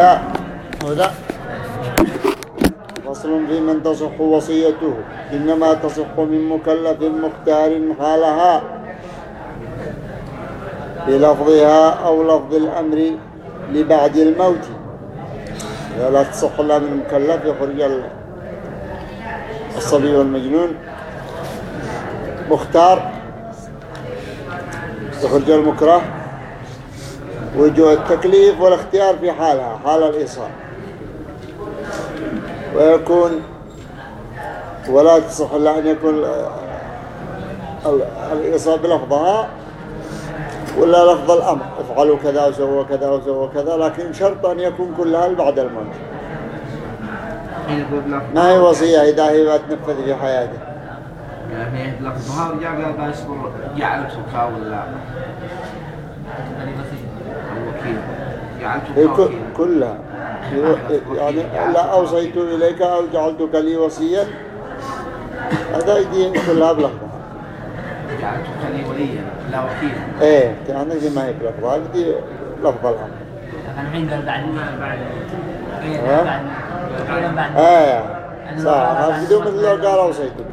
هذا. فصل في من تصح وصيته. إنما تصح من مكلف مختار حالها. بلفظها أو لفظ الأمر لبعد الموت. لا تصح إلا من مكلف يخرج الصبي والمجنون. مختار. يخرج المكره. وجوه التكليف والاختيار في حالها حال الإيصال ويكون ولا تصح إلا أن يكون الإيصال بلفظها ولا لفظ الأمر. افعلوا كذا وسووا كذا وسووا كذا لكن شرط أن يكون كلها بعد الموت. ما هي وصية إذا هي تنفذ في حياته؟ يعني لفظها وجاء قال بيصبر جعل سكا ولا كلها. يعني لا أوصيت إليك أو جعلتك لي وصيا هذا يدين كلها بلفظها جعلتك لي وليا لا وكيلا إيه كان زي ما هي بلفظها دي لفظ الأمر الحين قال بعد بعد بعد بعد إيه. صح. بدون مثل لو قال أوصيتك.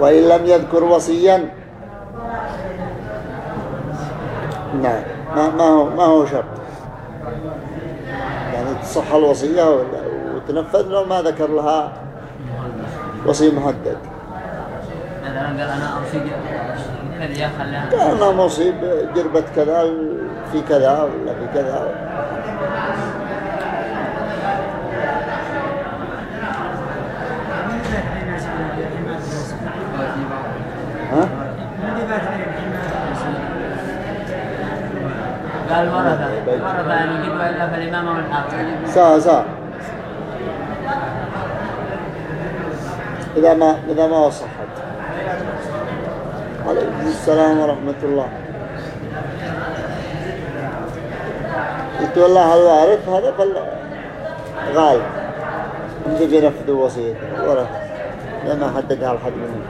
وإن لم يذكر وصيا نعم. ما, ما هو ما هو شرط. يعني تصح الوصية وتنفذ لو ما ذكر لها وصي محدد. مثلا قال أنا أوصي كذا خلاها قال أنا مصيب جربة كذا في كذا ولا في كذا ها؟ قال ورثة ورثة أن يجد إلا فالإمام والحاكم سا سا. إذا ما إذا ما وصحت عليكم السلام ورحمة الله. قلت والله الوارث هذا؟ غالب عندي بينفذوا وصيته ورث لما حددها الحد منه.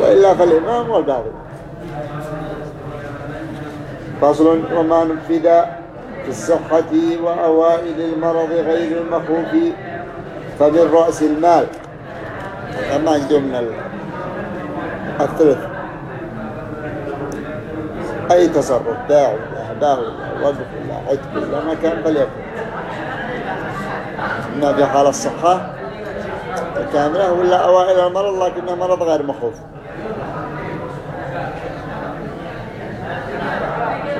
وإلا فالإمام والباقي. فصل وما نفذ في الصحة وأوائل المرض غير المخوف فمن رأس المال ما عنده من الثلث. أي تصرف؟ باع ولا هباء ولا وقف ولا عتق ولا ما كان فليكن إما في حال الصحة كاملة ولا أوائل المرض لكنه مرض غير مخوف.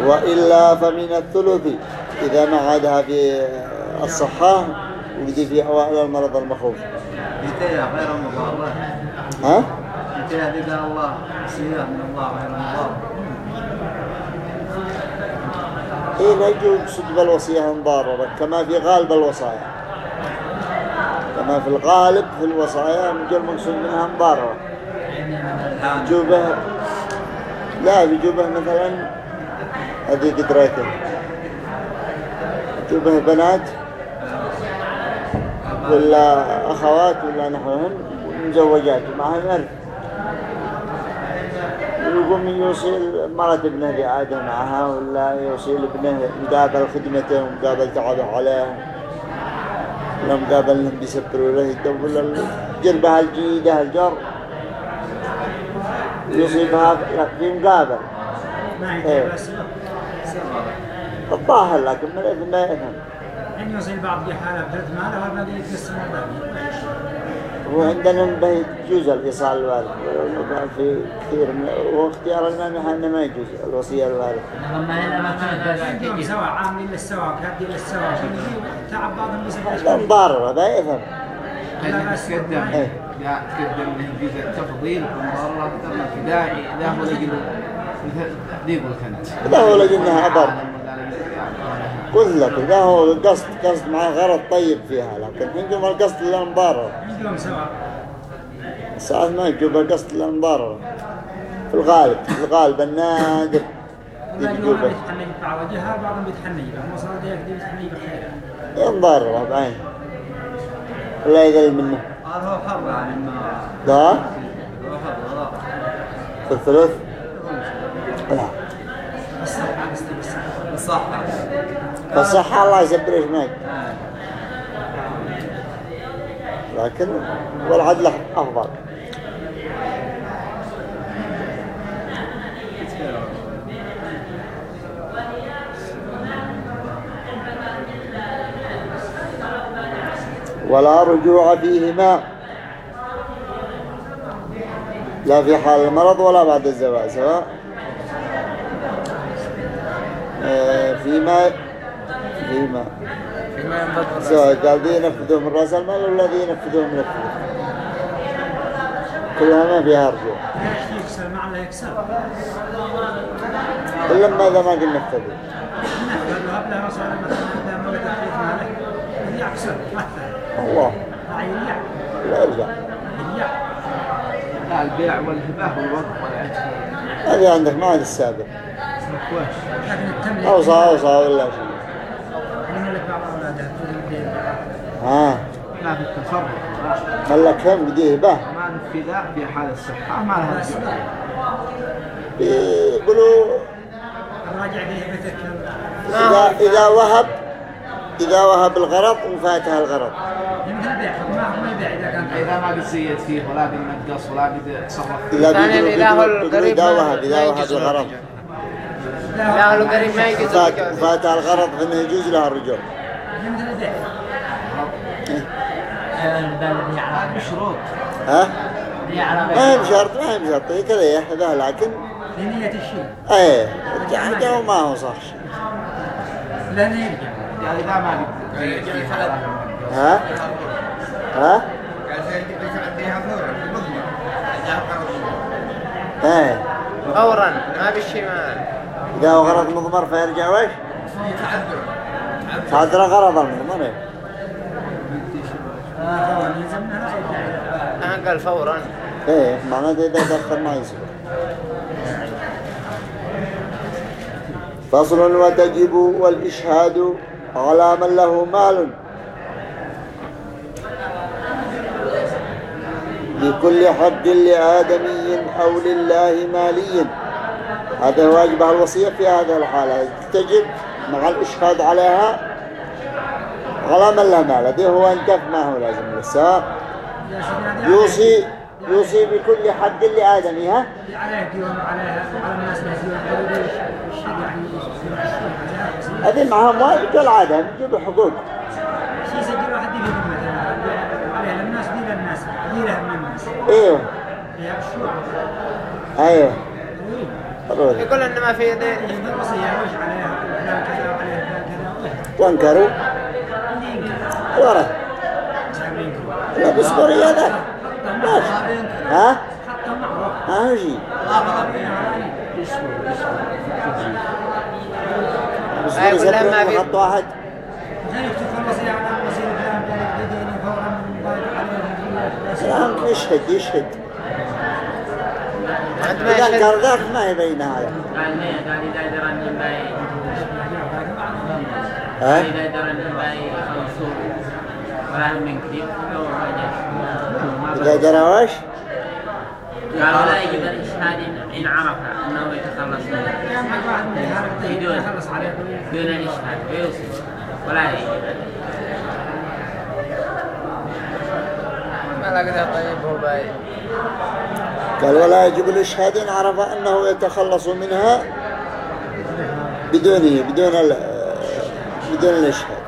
وإلا فمن الثلث. إذا ما عادها في الصحة وجدي في أوائل المرض المخوف. انتهى غير مضارة ها؟ انتهى قال الله. سيئة من الله غير مضارة إيه لا يقصد بالوصية مضارة كما في غالب الوصايا. كما في الغالب في الوصايا من جل مقصود منها مضارة جوبه لا بجوبه مثلا هذه قدرته جوبه بنات ولا أخوات ولا نحوهن مزوجات. معهن أرث يقوم يوصل مرة ابنه لآدم معها ولا يوصل ابنه مقابل خدمته ومقابل تعبه عليه ولا مقابل إنهم بيسبروا له. ولا جربها الجيدة الجر. يصيبها في مقابل إيه. الظاهر لكن من الإذن ما يفهم أن يوصل بعض حالة بثلاث ماله والباقي يتقسم الباقي وعندنا به يجوز الإيصال الوالد في كثير من واختيار الإمام أنه ما يجوز الوصية الوالد. لما هنا ما عندهم سواء عاملين للسواء كهدي للسواء تعب بعضهم يسبب لا مضاررة ما يفهم. تقدم إيه. لا تقدم له جزء التفضيل والله في داعي لا هو لجل ذيب الكنت لا هو لجنها أضر قلت لك إذا هو قصد قصد مع غرض طيب فيها لكن عندهم القصد للمضاررة عندهم سواء الساعات ما يجوب القصد للمضاررة في الغالب في الغالب النادر جوهم بيتحني بعض الجهة بعضهم بيتحني هم وصلوا ديك دي بيتحني بخير. ينضرر بعين ولا يذل منه. قال هو حر يعني ما لا؟ هو حر في الثلث؟ لا الصحة بالصحة صح الصحة الله يسبر معك. لكن والعدل أفضل. ولا رجوع فيهما. لا في حال المرض ولا بعد الزواج. سواء فيما فيما فيما ينبغي. سواء قال ذي ينفذوه من رأس المال ولا ذي ينفذوه من الفلوس؟ كلها ما فيها رجوع ليش يكسر مع الله يكسر إلا ما إذا ما نفذوا رسول مثلا إذا ما تحريف مثلا الله. لا لا. البيع والهبة والوقف هذه عندك ما عاد السابق. أوصى أوصى ولا شيء ها لا في التصرف لا. قال لك هم بديه به ما الفداء في حال الصحة ما لها. بيقولوا الراجع به إذا, إذا وهب إذا وهب الغرض وفاتها الغرض يمكن البيع ما ما يبيع إذا كان إذا ما قد زيد فيه ولا قد نقص ولا قد تصرف فيه إذا وهب ما إذا وهب الغرض. لا هو القريب ما يجوز فات الغرض فإنه يجوز لها الرجوع. يمكن البيع البلد هي على شروط ها؟ ما هي بشرط ما هي بشرط. كذا لكن لنية الشيء إيه الجعجة وما هو شيء لأنه يرجع إذا ما. ها؟ ها؟ إيه. فورا ما بالشيء ما إذا هو غرض مضمر فيرجع وش تعذر غرض المضمر إيه. أنا قال فورا. إيه معناته إذا دخل ما يصير. فصل وتجب والإشهاد على من له مال. لكل حق لآدمي أو لله مالي. هذا واجب الوصية في هذه الحالة. تجب مع الإشهاد عليها على من له مال. هذا هو انتف ما هو لازم لسه يوصي يوصي بكل حق لآدمي ها؟ هذه معهم واجب كالعادة حقوق. شيء أيوه. أيوه. ضروري يقول إن ما في يدين يفضل وصية وش عليها فلان كذا وعليها فلان كذا وانكروا ينكر لا بسبوري هذا ها حتى معروف ما هو شيء أيوة، بسبوري كلها ما سبوري في- خط واحد زي يكتب الوصية على وصية فلان كذا بديني فورا من ضايق عليه الآن يشهد يشهد عندما إذا ذاك ما يبين هذا قال لي قال إذا من باي ها؟ إذا من باي خمسون ولا من كثير إذا درى وش؟ قال ولا يجب الإشهاد إن عرف أنه يتخلص منه عليه دون الإشهاد ويوصف ولا يجب ما لا قدر طيب هو باي قال ولا يجب الإشهاد إن عرف أنه يتخلص منها بدونه بدون بدون الإشهاد.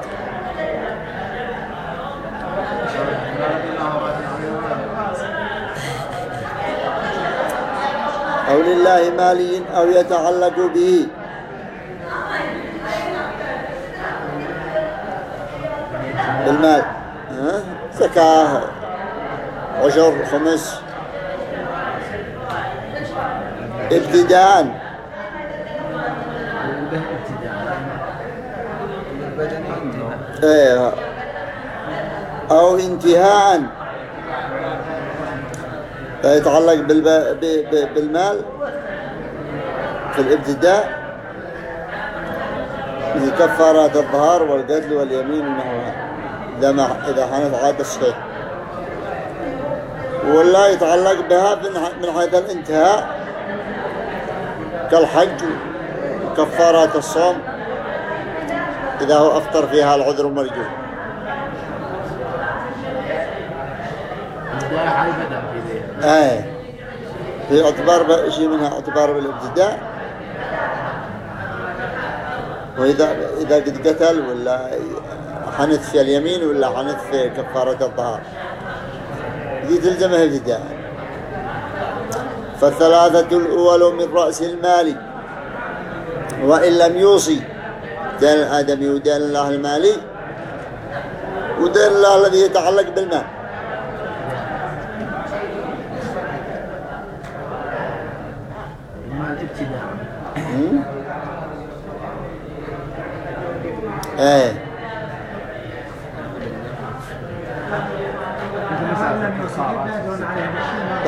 أو لله مالي أو يتعلق به. بالمال؟ زكاة عشر خمس ابتداء إيه. أو انتهاء فيتعلق بالب... ب... ب... بالمال. في الابتداء. مثل كفارات الظهار والقتل واليمين ونحوها. إذا ما إذا حانت عادة الصحيح ولا يتعلق بها من من حيث الانتهاء. كالحج وكفارات الصوم إذا هو أفطر فيها العذر مرجو بداية على البدن في اعتبار شيء منها اعتبار بالابتداء. وإذا إذا قد قتل ولا حنث في اليمين ولا حنث في كفارة الطهار دي تلزمها ابتداء فالثلاثة الأول من رأس المال. وإن لم يوصي دين الآدمي ودين الله المالي ودين الله الذي يتعلق بالمال؟ إيه.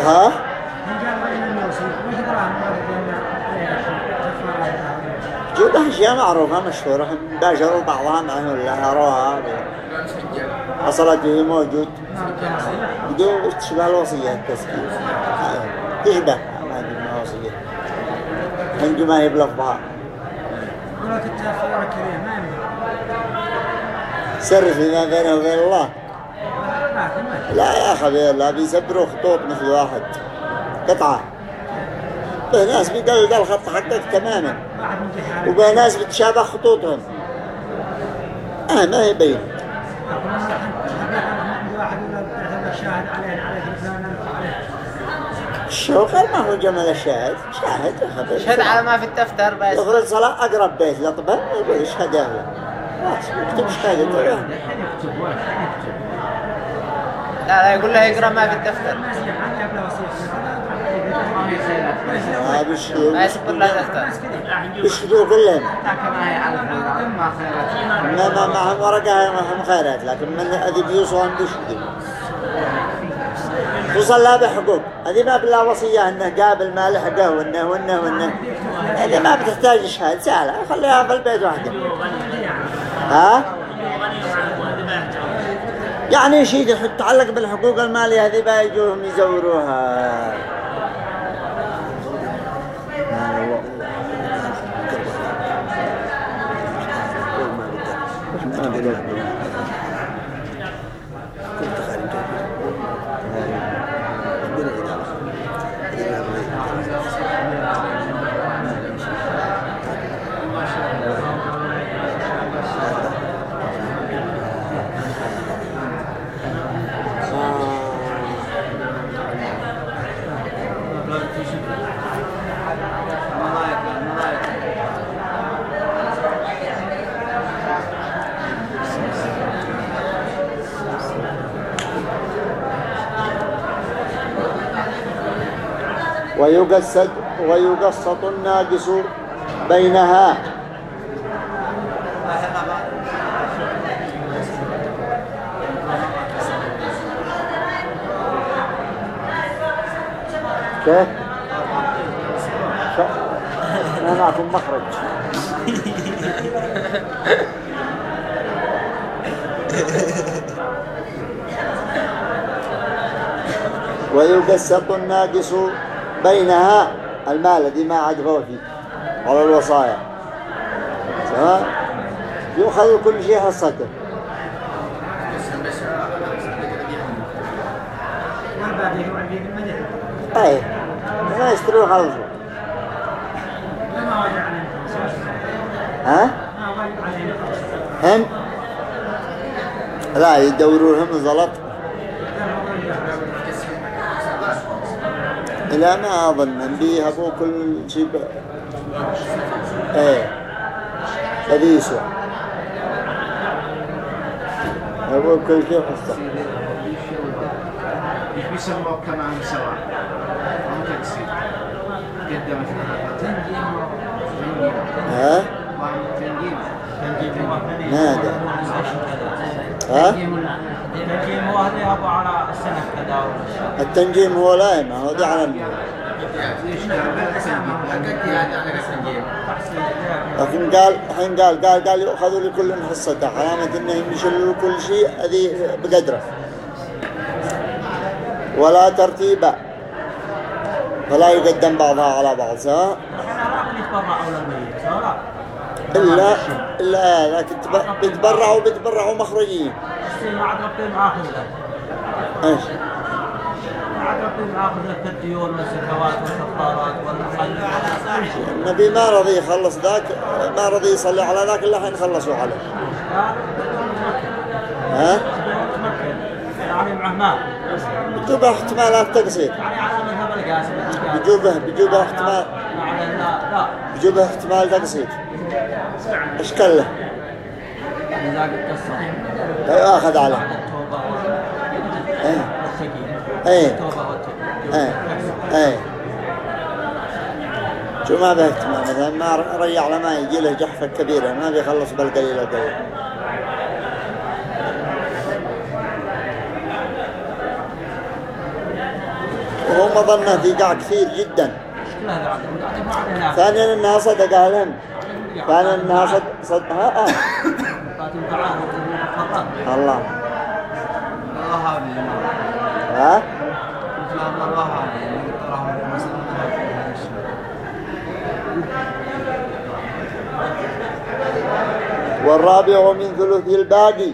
ها من قال وإن لم يوصي وش دراهم بادرون عليه بالشيء كفارة جود أشياء معروفة مشهورة. باشروا بعضها معه ولا أروها حصلت به موجود. بدون تشبه الوصية التسكين تشبه. ما أدري ما وصية. من ما تتفور كريم ما سر فيما بينه وبين الله. لا يا أخي لا بيسبروا خطوط مثل واحد. قطعة. به ناس بيدلدل الخط حقك تماما. وبه ناس بتشابه خطوطهم. آه ما هي بين شاهد الشوكر ما هو جمل الشاهد. شاهد شهد أخي على ما في الدفتر بس. يخرج صلاة أقرب بيت لطبه يقول اشهد خلاص يكتب يكتب لا لا يقول له يقرأ ما في الدفتر ما يصير حتى قبل وصية ما في خيرات ما يسبر له دفتر بيشهدوا كلهم ما ما ما ما معهم ورقة معهم خيرات لكن من هذه بيوصلهم بيشهدوا خصوصا لا بحقوق. هذه ما بالله وصية إنه قابل ما لحقه وانه وانه وإنه. هذه ما بتحتاج شهادة. سهلة. خليها في البيت وحده ها؟ يعني شيء يتعلق بالحقوق المالية هذه بقى يجوهم يزوروها. ويقسد ويقسط الناقص بينها كيف؟ أنا معكم مخرج ويقسط الناقص بينها المال الذي ما عاد هو فيه على الوصايا. تمام؟ يؤخذ كل شيء حصته والباقي هو عبيد المدينة أي ما يشتروا خلصوا. ها؟ هم؟ لا يدورونهم زلط. لا ما أظن أن بيهبوا كل شيء ب... إيه. يسوى يبوا كل شيء حصة. بيسموه كمان سواء مو تقسيم قدمت تنجيم ها؟ تنجيم تنجيم ها؟ التنجيم هو هذا يهبوا على السنة شيء التنجيم هو لا ما هو دي على لكن قال الحين قال قال قال يأخذوا لكل حصته. علامة انهم يشيلوا كل شيء هذه بقدره. ولا ترتيبا فلا يقدم بعضها على بعض سواء صار إلا إلا لكن تب- بيتبرعوا بيتبرعوا مخرجين. السنة عاد ربي معاخذ له إيش عاد ربي معاخذ له الديون والزكوات والكفارات شيء النبي ما رضي يخلص ذاك ما رضي يصلي على ذاك إلا حين خلصوا عليه. ها؟ يعني معه مال بيجوبه احتمالات تقصير. يعني على مذهب القاسم. بيجوبه بيجوبه احتمال. بيجوبه احتمال تقصير. إيش كله القصة لا ياخذ عليه إيه. والسكينة إيه. إيه. إيه. شو ما به احتمال مثلا ما ريع له ما يجي له جحفة كبيرة ما بيخلص بالقليل القليل. وهو مظنه في قاع كثير جدا. ثانيا انها صدق اهلهم ثانيا انها صدق صدق ها آه. قاعد تعاهد فقط. الله. الله ها؟ الله والرابع من ثلث الباقي.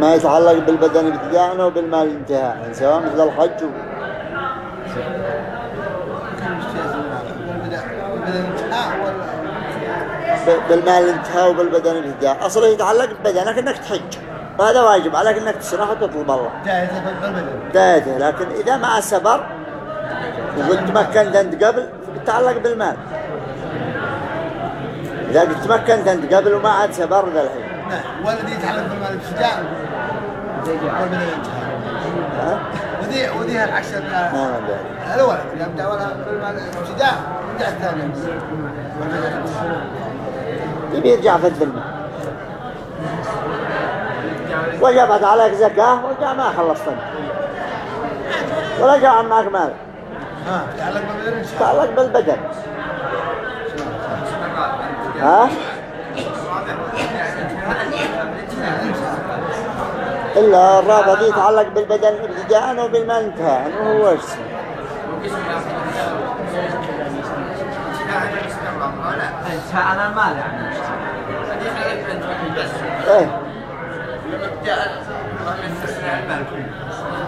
ما يتعلق بالبدن ابتداء وبالمال انتهاء سواء مثل الحج بالمال انتهاء وبالبدن ابتداء اصله يتعلق ببدنك إنك تحج. وهذا واجب عليك إنك تسرح وتطلب الله. بالبلد بدايته لكن إذا ما سبر وقلت تمكنت انت قبل بتتعلق بالمال. إذا قلت تمكنت انت قبل وما عاد سبر ذا الحين نعم. والذي يتعلق بالمال الابتداء والبدن؟ ودي ودي العكس ال- ما ندري الولد يبدا ولا بالمال الابتداء يبدا الثاني. يبي يرجع فد بالمال وجبت عليك زكاة ورجع ما خلصت. انت. ولا جاء معك مال. تعلق بالبدن. ها؟ إلا الرابع دي يتعلق بالبدن ابتداء وبالمال انتهاء وهو إيش انتهى على المال يعني إيه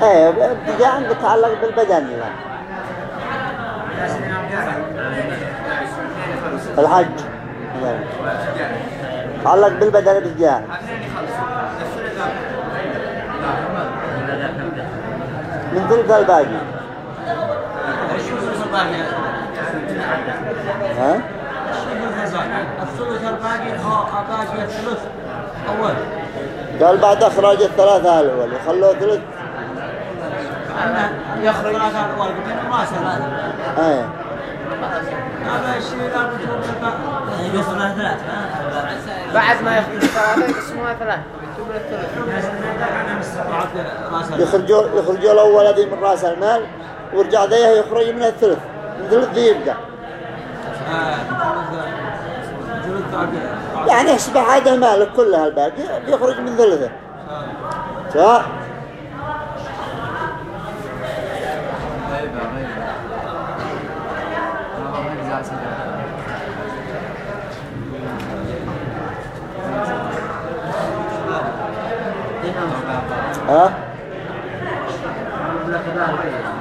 إيه ابتداء بتعلق بالبدن يعني. الحج. تعلق بالبدن ابتداء من ثلث الباقي؟ ها الثلث أول. قال بعد إخراج الثلاثة الأول يخلوه ثلث. يخرج ثلاثة الأول بدون راس هذا إيه هذا الشيء لا ثلاث. بعد ما يخرج ثلاثة يقسموها ثلاث. يكتبون الثلث بعد راس يخرجوا يخرجوا الأول هذه من رأس المال ورجع ذيه يخرج من الثلث. من ثلث ذي يبقى. بعد يعني احسب هذا مالك كلها الباقي بيخرج من ثلثه سواء غيبة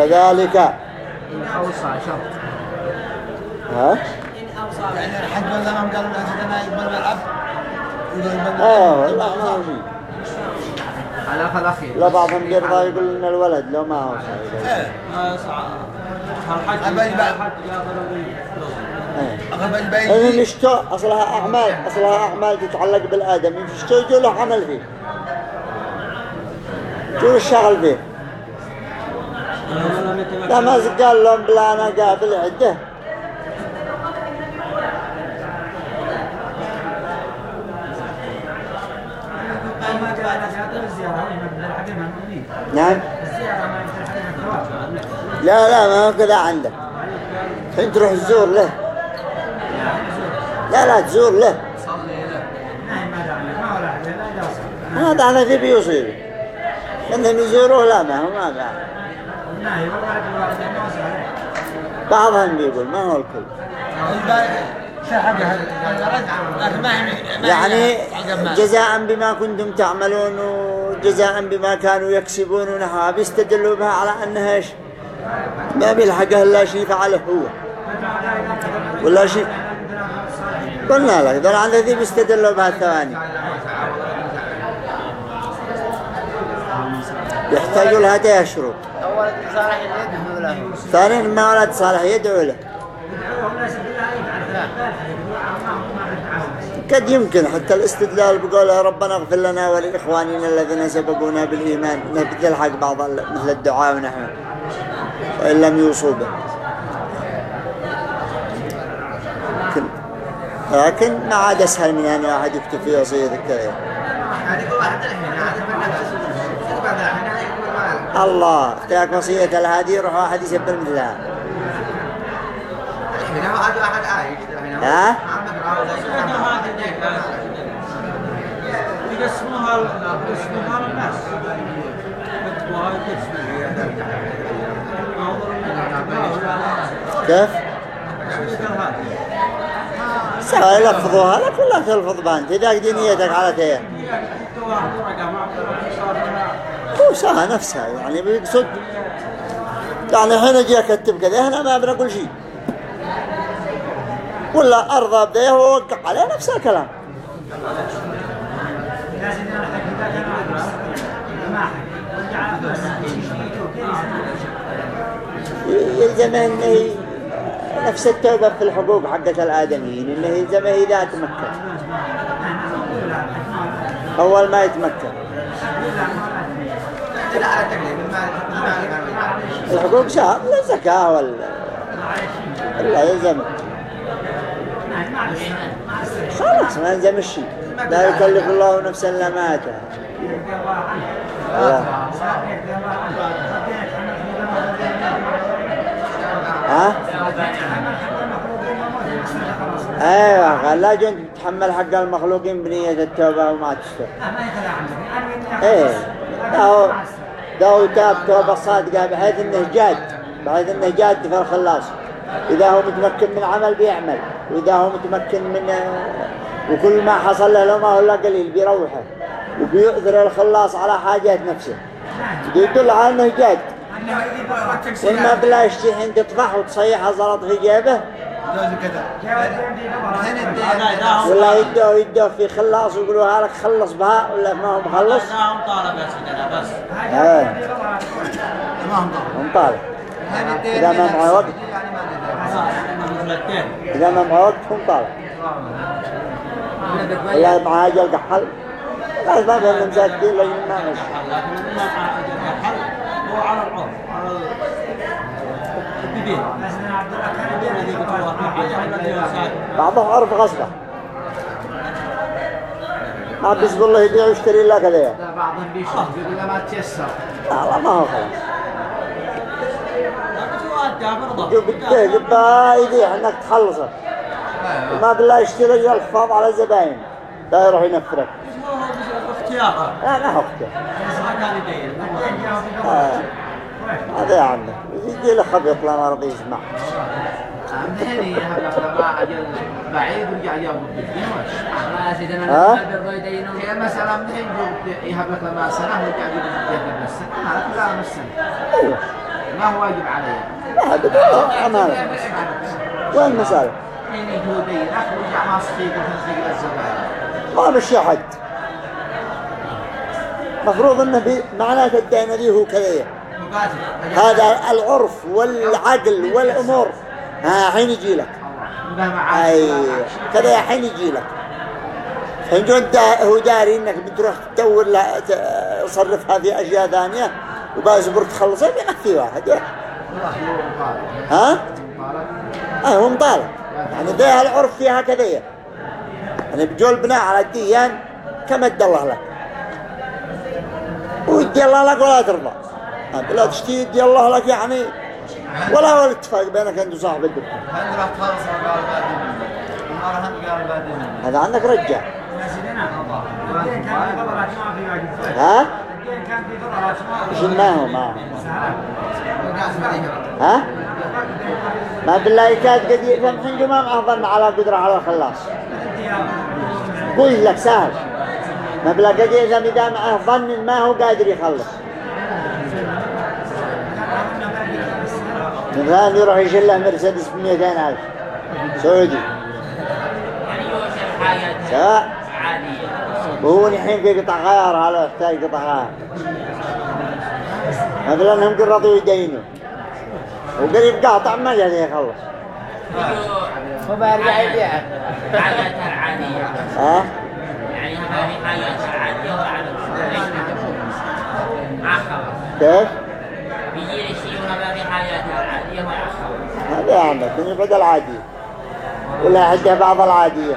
والله ما يجزع سيدنا. ها؟ آه، كذلك أوصى. شرط يعني الحج والزمان قالوا إذا ما يقبل الأب يقول يقبل آه والله ما هو شيء على الأخير لا بعضهم يرضى يقول إن الولد لو ما إيه الحج أبا يبقى- الحج بالفلوس إيه. إن نشتو أصلها أعمال أصلها أعمال تتعلق بالآدم. يشتو يجوا له عمل فيه. يجوا له الشغل فيه. لا ما قال لهم بلا أنا قابل عدة. نعم. لا لا ما هو كذا عندك. الحين تروح تزور له. لا لا تزور له. هذا على ذي بيصيب إنهم يزوروه لا ما هو ما بعد بعضهم بيقول ما هو الكل. يعني جزاء بما كنتم تعملون وجزاء بما كانوا يكسبون ونحوها بيستدلوا بها على أنها إيش؟ ما بيلحقها إلا شيء فعله هو. ولا شيء. قلنا لك دول عند ذي بيستدلوا بها الثواني. يحتاجوا لها هذه أول صالح يدعو له ثانيا ما ولد صالح يدعو له. قد يمكن حتى الاستدلال بقول ربنا اغفر لنا ولإخواننا الذين سبقونا بالإيمان نبذل حق بعض مثل الدعاء ونحن وإن لم يوصوا به لكن, لكن ما عاد أسهل من أن واحد يكتب في وصية كذا. الله ياك وصية الهادي يروح واحد يسبل مثلها ها؟ يقسموها يكتبوها كيف؟ سواء يلفظوها لك ولا تلفظ بانت إذا قد نيتك على كيان هو سواء نفسها يعني بيقصد يعني حين أجي اكتب كذا هنا ما بنقول شيء. ولا أرضى بده ووقع عليه نفس الكلام. يلزم انه نفس التوبة في الحقوق حقت الآدميين إنه يلزمه إذا تمكن. أول ما يتمكن. الحقوق شهر الزكاة ولا ولا يلزم خلاص ما يلزم الشيء. لا يكلف الله نفسا إلا ما أتاها. ها؟ أيوه لا جنت. تتحمل حق المخلوقين بنية التوبة وما تشتغل. يخلى عنه إيه. ده هو تاب توبة صادقة بحيث إنه جاد بحيث إنه جاد في الخلاص. إذا هو متمكن من عمل بيعمل وإذا هو متمكن من آه، وكل ما حصل له لو ما هو إلا قليل بيروحه وبيؤثر الخلاص على حاجات نفسه. يدل على أنه جاد وما بلا يشتي حين تطفح وتصيح زلط في جيبه ولا يدوه يدوه في خلاص ويقولوا هالك خلص بها ولا ما هو مخلص؟ لا هم طالب يا سيدنا بس. إيه هم طالب. إذا ما معه وقت. مثل التين إذا ما معه وقت هم طالب. ولا معه أجل قحل لا ما فهم مساكين لأن ما مش لكن ما الحل هو على العرف على الدين الذي بتوقع حاجة الذي يساعد بعضهم عرف غصبه. ما بسم الله يبيع ويشتري إلا كذا. لا بعضهم بيشوف يقول لا ما تيسر. لا ما هو خلاص. بده يبقى يبيع إنك تخلصه. ما بالله يشتري الحفاظ على الزباين. لا يروح ينفرك. اختيار لا ما هو اختيار. آه. هذا يا عمي يجي له خبيط لا ما رضي يسمع الحين لما أجل بعيد ورجع يوم ما؟ لما برضو يدينون هي المسألة من حين يهبط لما سنة ورجع السنة هذا كلها من السنة أيوه ما هو واجب عليه لا هذا امانه وين المسألة؟ حين أخذ ورجع ما صديق وتصديق الزبائن ما مشي حد مفروض إنه بي... معناته الدين ذي هو كذا هذا العرف والعقل والأمور ها حين يجي لك. أي كذا حين يجي لك. حين جد هو داري إنك بتروح تدور لا ت- تصرفها في أشياء ثانية وبازبر تخلصها بيكفي واحد. ها؟ آه هو مطالب. يعني ذا العرف فيها كذا. يعني بجول بناء على الديان كما ادى الله لك؟ ويدي الله لك ولا ترضى. لا تشتي يدي الله لك يعني ولا هو الاتفاق بينك انت وصاحب الدكتور هل راح تخلص قال بعدين المرة هم قال بعدين هذا عندك رجع. ها؟ الدين كان في فضلات ما ها؟ ما بالله كاد قد يفهم حين ما معه ظن على قدرة على الخلاص. قل لك سهل. ما بالله قد إذا بدا معه ظن ما هو قادر يخلص. مثلا يروح يشيل له مرسيدس ب 200 ألف سعودي. يعني يوشك حاجات سواء عادية وهو الحين في قطع غيار هذا يحتاج قطع غيار. مثلا هم قرضوا يدينوا وقريب قاطع ما جاء يخلص هو بيرجع يبيعه حاجاتها العادية ها يعني هذه حاجاتها العادية وبعد ما خلص كيف بيجي يشيل هذه حاجاتها العادية ما خلص هذا عندك من العادية. ولا عندها بعض العادية.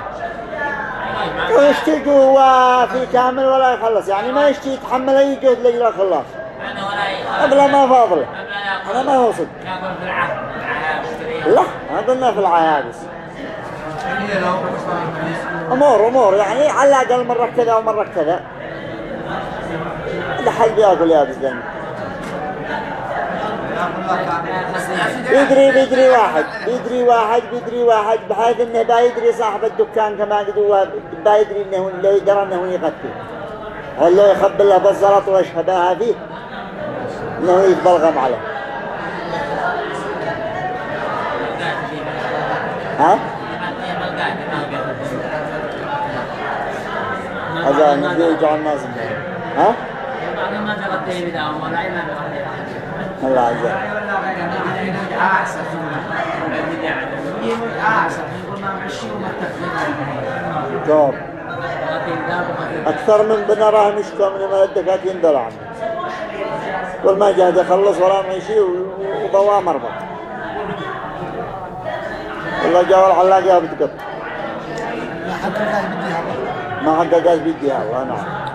ويشتي جوا في كامل ولا يخلص. يعني ما يشتي يتحمل أي جهد أنا ولا قبل ما فاضلة. أنا ما هو صدق لا قلنا في العيابس أمور أمور. يعني على الأقل مرة كذا ومرة كذا. لحد بيأكل يابس دم يدري بيدري واحد بيدري واحد بيدري واحد بحيث إنه بايدري صاحب الدكان كما قدوا بايدري إنه لو يدرى إنه يغطي هل لو يخبل له بالزلط ويشهبها فيه إنه يتبلغم عليه ها؟ هذا نبي يجعل الناس. ها؟ ما تغطي بداهم ولا ما تغطي الله عز وجل. ما أكثر من بنراه مشكو من ما دول عنه. كل ما جهد يخلص ولا ما يشي وضواه مربط والله جاء العلاق يا بتقط ما حد قال بديها الله نعم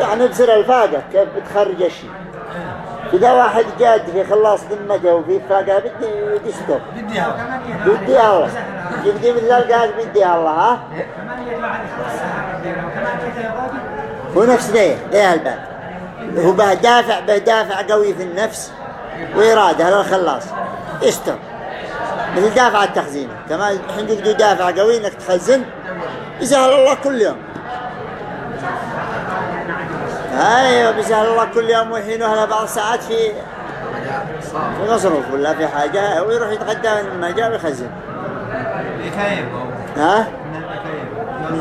يعني بصير الفاقة كيف بتخرج الشيء إذا واحد جاد في خلاص ذمته وفي فاقة بدي بديها بدي الله يبدي مثل القاس بدي الله ها؟ هو نفس ذي ذي الباب هو به دافع به دافع قوي في النفس وإرادة للخلاص يستوب مثل دافع التخزين. كما الحين يقدر دافع قوي إنك تخزن يسهل الله كل يوم. أيوه بيسهل الله كل يوم وحين له بعض الساعات في في مصروف ولا في حاجة. ويروح يتغدى من ما جاء ويخزن يكيف ها؟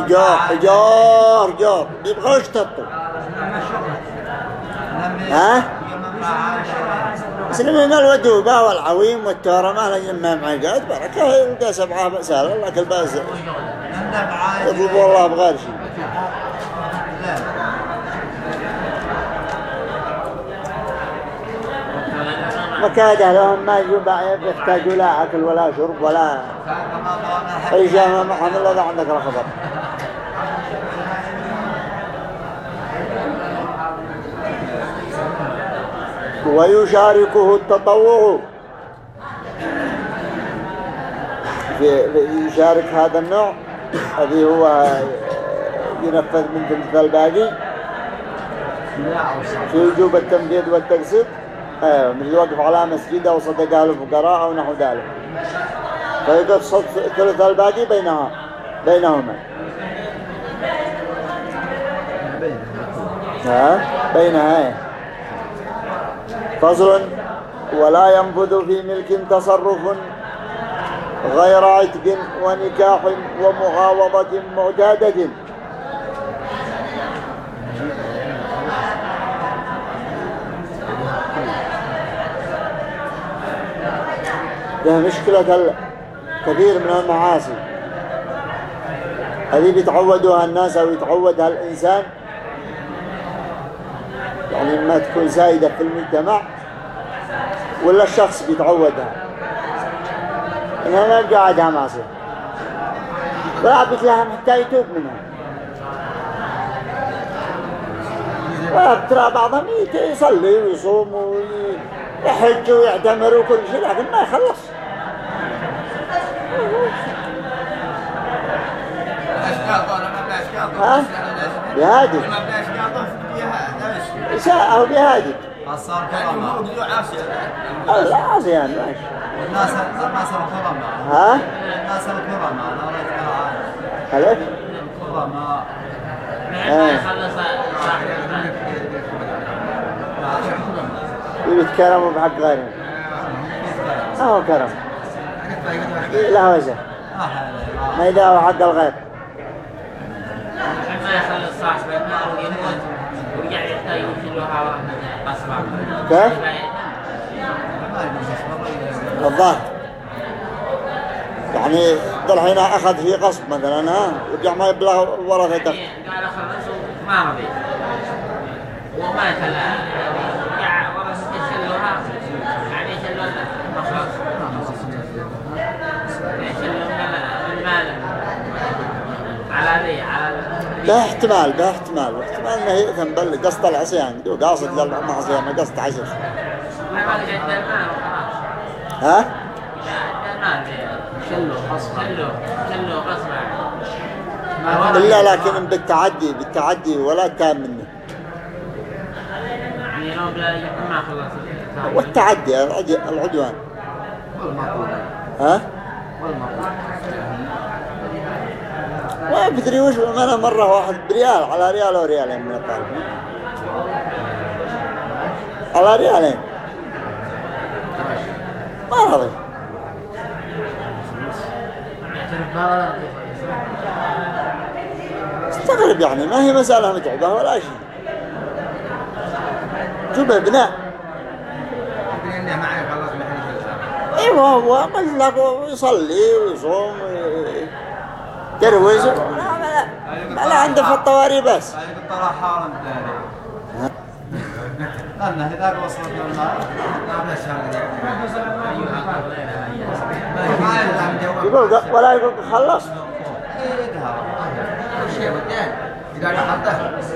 جور جور جور يبغى يشتطوا ها؟ بس لما ما الودوبة والعويم والتورمة لما معقد بركة يلقى سبعة بأسال الله كل باس يطلبوا الله بغير شيء. مكاد لهم ما يحتاجوا لا أكل ولا شرب ولا أي شيء. ما محمد الله عندك الخبر ويشاركه التطوع. يشارك هذا النوع. الذي هو ينفذ من ثلث الباقي. في وجوب التمديد والتقسيط. أيوه من الوقف على مسجد أو صدقه للفقراء أو نحو ذلك. فيقف ثلث الباقي بينها بينهما. ها؟ بينها إيه. فصل ولا ينفذ في ملك تصرف غير عتق ونكاح ومغاوضة معتادة. مشكلة كثير من المعاصي. هذه بيتعودوها الناس أو يتعودها الإنسان يعني ما تكون سائدة في المجتمع ولا الشخص بيتعودها. إنها ما قاعدها معصية ولا بتلهم حتى يتوب منها ترى بعضهم يصلي ويصوم ويحج ويعتمر وكل شيء لكن ما يخلص. ها بهادي. إساءة بهادي. صار أو لا عصيان ماشي الناس الناس الكرامة ها؟ الناس أنا رأيت كرامة خلف المال يتكرموا بحق غيرهم ما هو كرم. لا وجه. ما يداوي حق الغير كيف؟ الظاهر يعني الحين أخذ في غصب مثلا ها؟ ورجع ما يبلغ ورثة دخل قال خلصوا ما رضي وما خلى رجع ورثة يشيلوها يعني يشيلون المخلص يشيلون المال على ذي ده احتمال ده احتمال. واحتمال إنه يأثم بل قصد العصيان. دو قاصد للمعصية ما قصد وخلاص ها؟ إلا لكن بالتعدي بالتعدي ولا تام منه. يعني والتعدي العد- العدوان. ها؟ والمطلوب ما بدري وش أنا مرة واحد بريال على ريال وريالين من الطالبين على ريالين. ما رضي استغرب يعني ما هي مسألة متعبة ولا شيء. شوف ابناء إنه ما يخلص محل أيوه هو يصلي ويصوم يتروز لا ما لا عنده في الطواري بس. هذه بالطلع حارم داري لأن هذاك وصلت للنار قبل الشهر. يقول ولا يقول خلص. إذا قحطه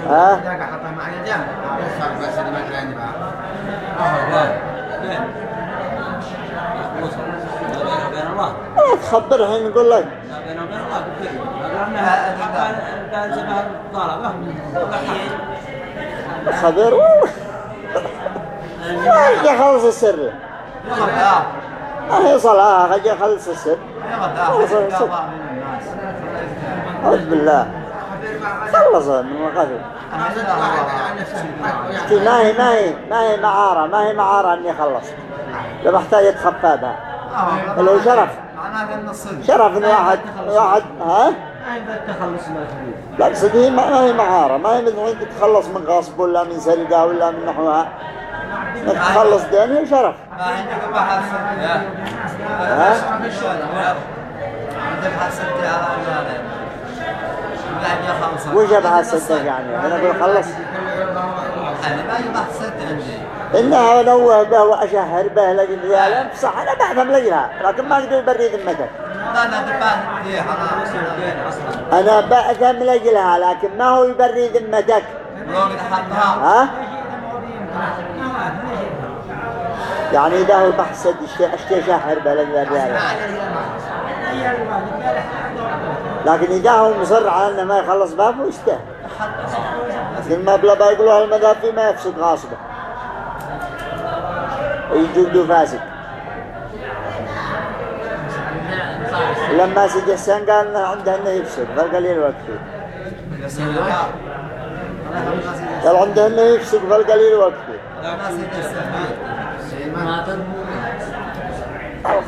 ها؟ إذا قحطه مع يصعب بس اللي ما كان يبقى لا تخبرها نقول لك بالكذب كان زمان خبر ما يخلص السر. هي صلاة؟ يخلص السر. خلص السر. أعوذ بالله. خلص من مقاصد ما هي ما هي ما هي معارة ما هي معارة إني خلص لو محتاج يتخفى بها لو شرف. معناه ان الصدق شرف ان واحد واحد ها؟ التخلص من الحدود لا اقصد هي ما هي معارة. ما هي مثل انك تتخلص من غصب ولا من سرقة ولا من نحوها. تخلص دين هي شرف ما عندك بحث ها؟ عندك يخلص وش ابها الصدق يعني؟ أنا أقول خلص. أنا ما يبحث صدق عندي انها انوه به واشهر به لجل ريالا صح أنا بعثم لجلها لكن ما أقدر يبري ذمتك. أنا بعثم لجلها لكن ما هو يبري ذمتك؟ ها؟ يعني إذا هو الشيء اشتي شهر به لجل ريالا لكن إذا هو مصر على إنه ما يخلص بابه بلا بيقولوا المذهب فيه ما يفسد غاصبه. ويجودوا فاسد. لما سيدي حسين قال إنه عنده انه يفسد فالقليل وقفه قال عنده إنه يفسد فالقليل وقفه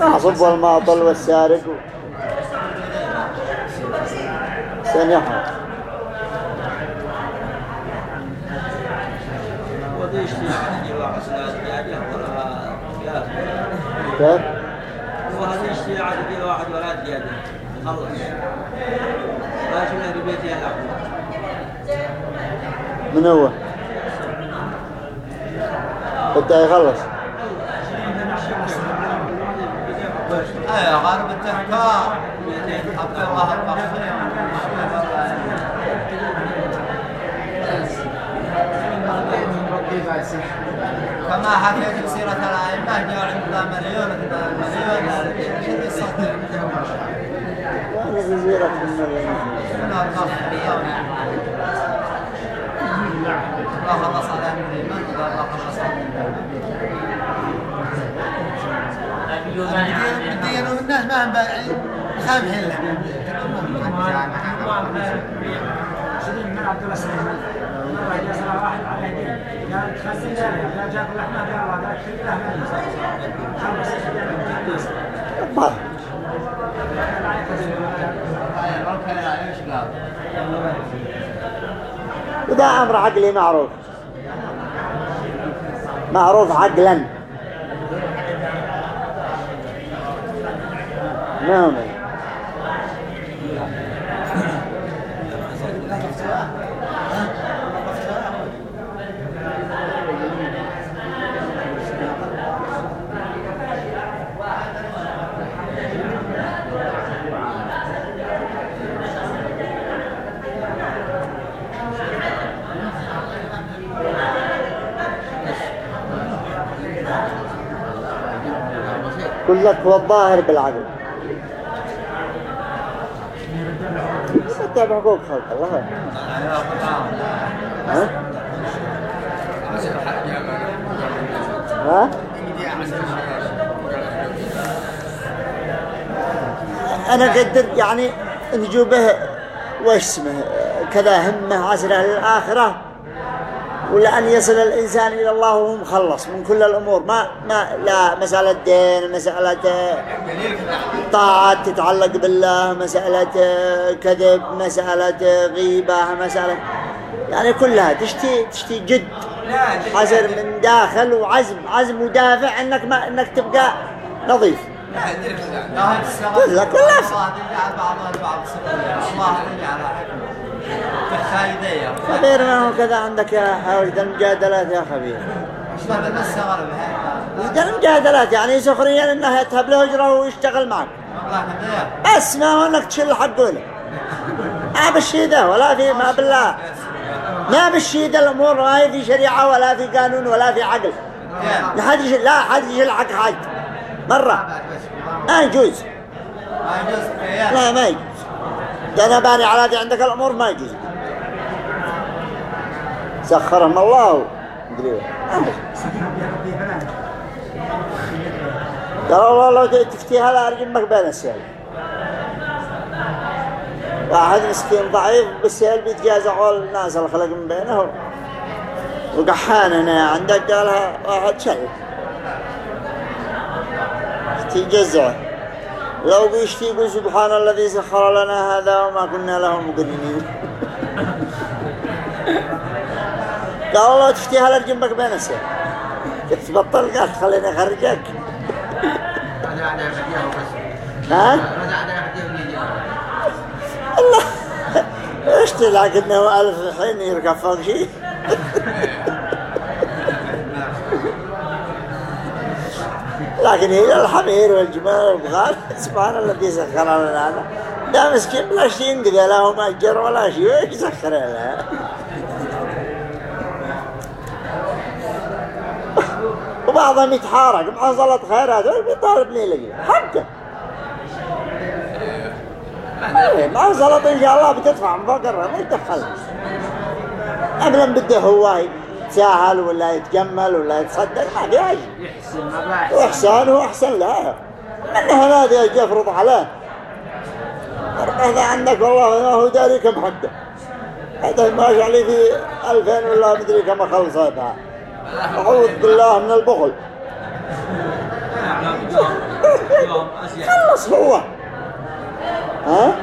الغاصب والماطل والسارق. سنحن كيف؟ عدد كيلو واحد ولا زيادة خلص. لا في بيتي من هو؟ بده يخلص إيه غالب التفكار عبد الله كما حكيت سيرة الأئمة جاء عندنا مليون مليون شو يصدق جزيرة من الخاص ما خلص على من الإيمان ولا ما خلص على من الدين والناس ما هم له شديد من عبد الله سليمان مرة جاء سنة واحد على يدين قال تخزن لنا قال جاك اللحمة قال وده أمر عقلي معروف. معروف عقلا. نعم. كلك هو الظاهر بالعقل ستة حقوق خلق الله ها؟ ها؟ أنا قدر يعني نجوبه وش اسمه كذا همه عسره للآخرة ولأن يصل الإنسان إلى الله وهو مخلص من كل الأمور ما ما لا مسألة دين مسألة طاعات تتعلق بالله مسألة كذب مسألة غيبة مسألة يعني كلها تشتي تشتي جد حذر من داخل وعزم عزم ودافع انك ما انك تبقى نظيف كلها كلها الله الله يجعل حكمه تخايدية خبير ما هو كذا عندك يا حاول المجادلات يا خبير. وده المجادلات يعني سخريا انه يذهب له هجرة ويشتغل معك. بس ما هو إنك تشيل حقه له ما بالشي ده ولا في ما بالله. ما بالشي ده الأمور ما هي في شريعة ولا في قانون ولا في عقل. لا حد يشيل لا حد يشيل حق حد مرة. ما يجوز. ما يجوز. لا ما يجوز. ده أنا باني على دي عندك الأمور ما يجوز. سخرهم الله. قال والله لو تفتيها لا ارجمك بين السيل. واحد مسكين ضعيف بالسيل بيتجازع على الناس اللي خلق من بينه. وقحان هنا عندك قالها واحد شل تجزعه لو بيشتي يقول سبحان الذي سخر لنا هذا وما كنا له مقرنين. قال والله تفتيها جنبك بين السيل تبطل قال خليني اخرجك ها؟ الله. إيش تلعق انه ألف الحين يركب فوق شيء لكن هي الحمير والجمال والبغال سبحان الذي سخر لنا هذا ده مسكين بلا شيء ينقذ له ما أجر ولا شيء وإيش سخر له وبعضهم يتحارق مع صلاة خيرات ويطالب لي لي حقه. مع صلاة إن شاء الله بتدفع من فقر ما يدخل. أبلا بده هو يتساهل ولا يتجمل ولا يتصدق ما بقى وإحسان هو أحسن له منها هذا يجي يفرض عليه. هذا عندك والله ما هو داري كم حقه هذا ماشي عليه في ألفين ولا مدري كم خلصتها أعوذ بالله من البخل. خلص هو. ها؟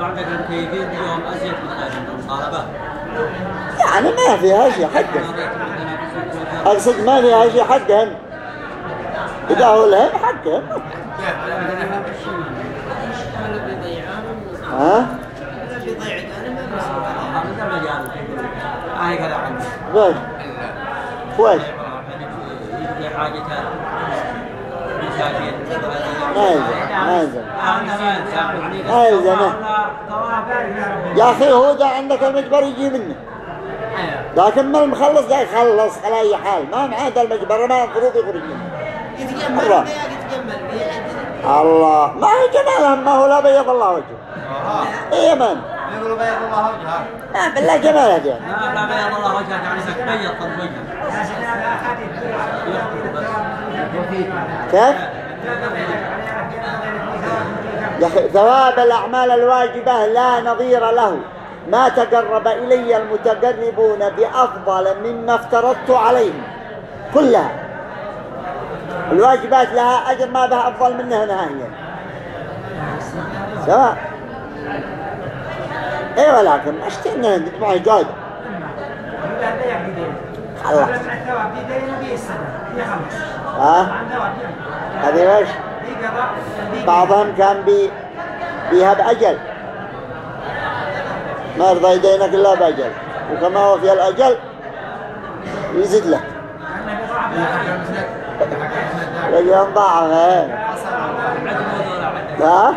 عندك المكيفين يوم أزيد من غير المطالبة. يعني ما فيها شيء حقه أقصد ما فيها شيء حقهم إذا هو لهم حقهم ها؟ وش؟ مساكين ما يلزم ما يلزم يا أخي هو ده عندك المجبر يجي منه. لكن ما المخلص ده يخلص على أي حال. ما معاه ده المجبر ما المفروض يخرج الله. الله. ما هي جمالهم ما هو لا بيض الله وجهه. إيه من؟ يقولوا بيض الله وجهه. لا بالله جمال هذول لا لا بيض الله وجهك يعني انك بيض قد وجهك لكن هذا أحاديث كيف؟ ثواب الأعمال الواجبة لا نظير له. ما تقرب إلي المتقربون بأفضل مما افترضت عليهم. كلها. الواجبات لها أجر ما بها أفضل منها نهائيا. سواء. إيه ولكن اشتينا عندك معي قاعدة الله ها؟ هذه وش بعضهم كان بي بيها بأجل ما يرضى يدينك إلا بأجل وكما هو في الأجل يزيد لك. ضاعف إيه ها؟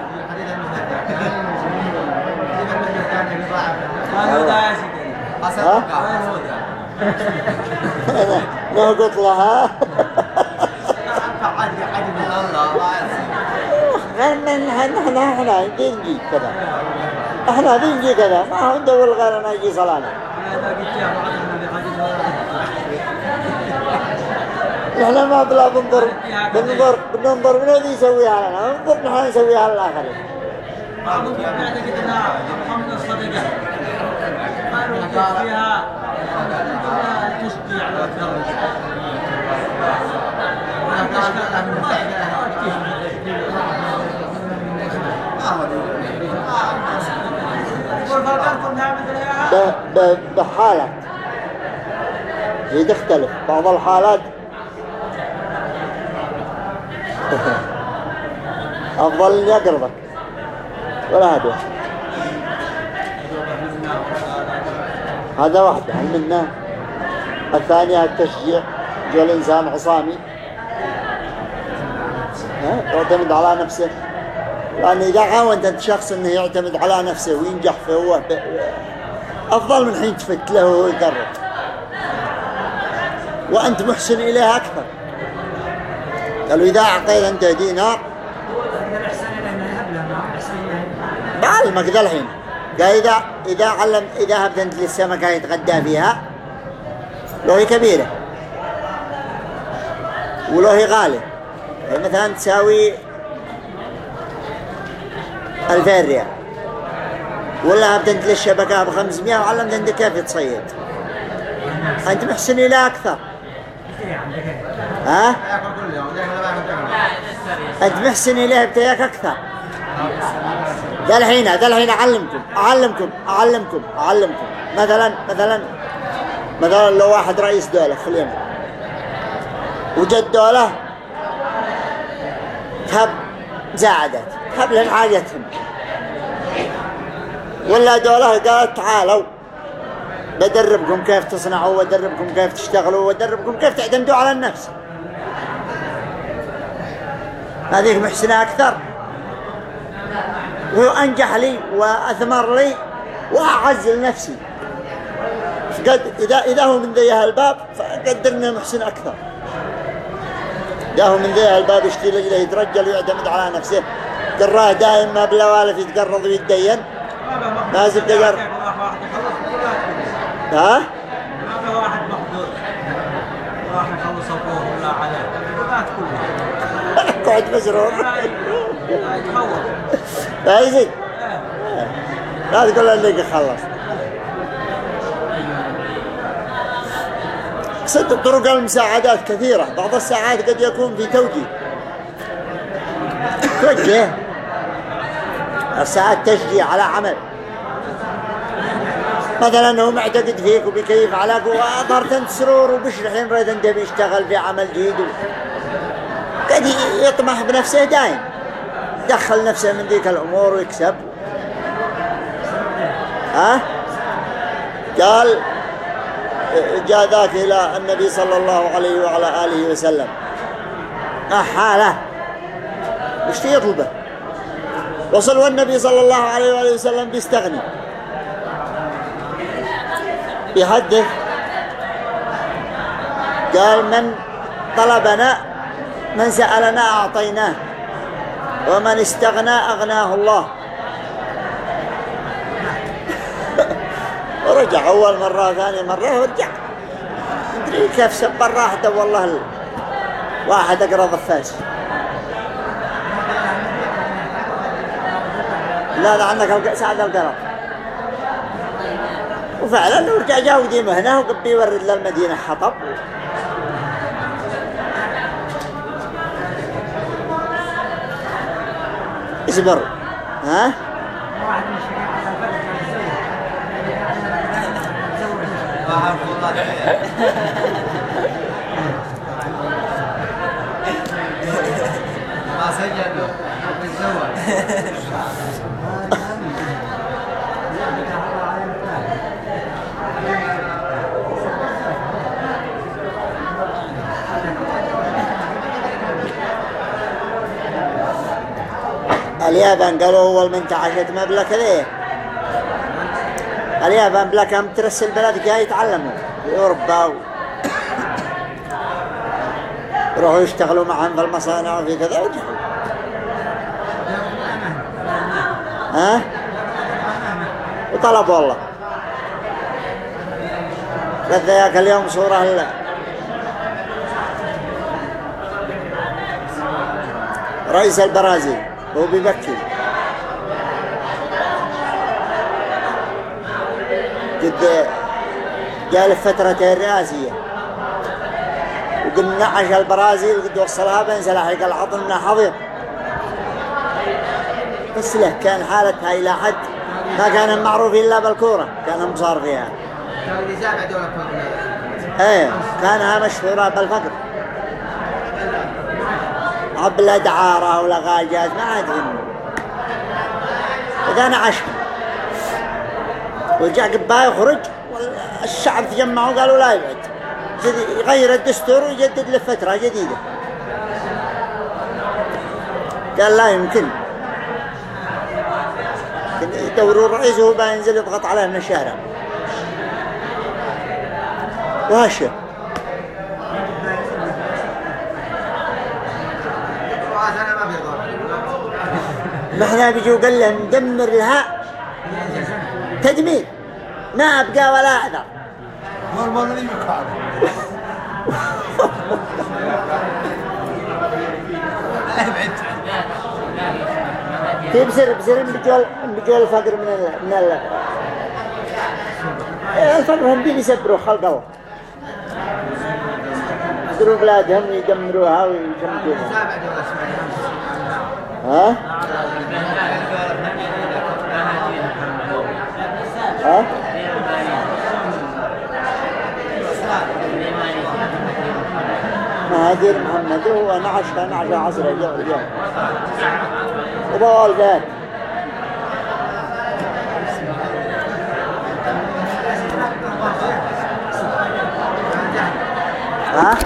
ما ها؟ نهقط لها عادي من الله ما يصير إحنا إحنا إحنا نجي كذا. إحنا نجي كذا ما هو ندور يجي صلانا أنا النبي حديث إحنا ما بلا بنظر بنظر بننظر من الذي يسويها لنا. ننظر نحن نسويها للآخرين. بعضهم يعتقد أنها محمد فيها على والفرقان كلها مثل يا ب- ب- بحالة هي تختلف. بعض الحالات أفضل أن يقربك ولا هذا. هذا واحدة هل منا؟ الثانية التشجيع جو الإنسان عصامي؟ يعتمد على نفسه. لأن إذا عاونت أنت شخص أنه يعتمد على نفسه وينجح فهو أفضل من حين تفت له ويقرب وأنت محسن إليه أكثر. قالوا إذا أعطيت أنت دينار. بعلمك ذا الحين. قال إذا إذا علم إذا هبت أنت للسمكة يتغدى فيها لو هي كبيرة. ولو هي غالية. يعني مثلا تساوي ألفين ريال. هبت أنت للشبكة بخمسمائة وعلمت أنت كيف تصيد أنت محسن إلى أكثر. ها؟ أنت محسن إليه بتياك أكثر. ذا الحين ذا الحين أعلمكم أعلمكم أعلمكم أعلمكم. مثلا مثلا مثلا لو واحد رئيس دولة اليمن وجد دولة تهب زاعدت تهب لهم حاجتهم ولا دولة قالت تعالوا. بدربكم كيف تصنعوا وادربكم كيف تشتغلوا وادربكم كيف تعتمدوا على النفس. هذيك محسنة أكثر. وهو أنجح لي وأثمر لي وأعز لنفسي. فقد إذا إذا هو من ذي الباب فقدرنا محسن أكثر. إذا هو من ذي الباب يشتري رجله يترجل ويعتمد على نفسه. قراه دائم ما بلا والف يتقرض ويتدين. ما زلت قر واحد يخلص كلها ها؟ في واحد مقدور راح يخلص ابوه ولا عليه كلها كلها قعد مسرور لا لا تقول انك خلص. ست طرق المساعدات كثيرة. بعض الساعات قد يكون في توجيه. توجه الساعات تشجيع على عمل. مثلا هو معتقد فيك وبيكيف عليك وأظهرت أنت سرور وبشر الحين رأيت أنت بيشتغل في عمل جديد قد يطمح بنفسه دايم. دخل نفسه من ذيك الأمور ويكسب. ها؟ قال جاء ذاك إلى النبي صلى الله عليه وعلى آله وسلم. أحاله. وش يطلبه وصل والنبي صلى الله عليه وآله وسلم بيستغني. بيحدث. قال من طلبنا من سألنا أعطيناه. ومن استغنى أغناه الله. ورجع أول مرة ثاني مرة ورجع. كيف سبر راحته والله واحد أقرأ ضفاش. لا لا عندك سعد القرب وفعلا ورجع جاء وديم هنا وقبي يورد للمدينة حطب. اصبر. ها؟ ما عرف والله اليابان قالوا أول من تعشت مبلغ كذا اليابان بلا كم ترسل بلد جاي يتعلموا. في أوروبا و... يروحوا يشتغلوا معهم في المصانع وفي كذا ويرجعوا ها؟ وطلب والله قد ذاك اليوم صورة ال- رئيس البرازيل. هو بيبكي قد جاء الفترة الرئاسية. وقد نعش البرازيل قد وصلها بين سلاحق العظم من حضر بس له كان حالتها إلى حد ما كان معروف إلا بالكورة كان مصار فيها. إيه كانها مشهورة بالفقر. بلا دعارة ولا غاجات ما عاد هم. إذا نعش ورجع قبا يخرج الشعب تجمعوا قالوا لا يبعد. يغير الدستور ويجدد له فترة جديدة. قال لا يمكن. يدوروا الرئيس وهو بينزل يضغط عليه من الشارع وهشه أنا ما في ضرر ما إحنا بيجوا قال له ندمر لها تدمير. ما أبقى ولا اعذر تبصر بصر بجول بجول الفقر من ال من ال الفقر هم بين يسبروا خلق الله يدروا بلادهم يدمروها ويجمدوها. ها؟ ها مهاجر محمد هو نعش كان نعش عصر اليوم وضوال ذات ها؟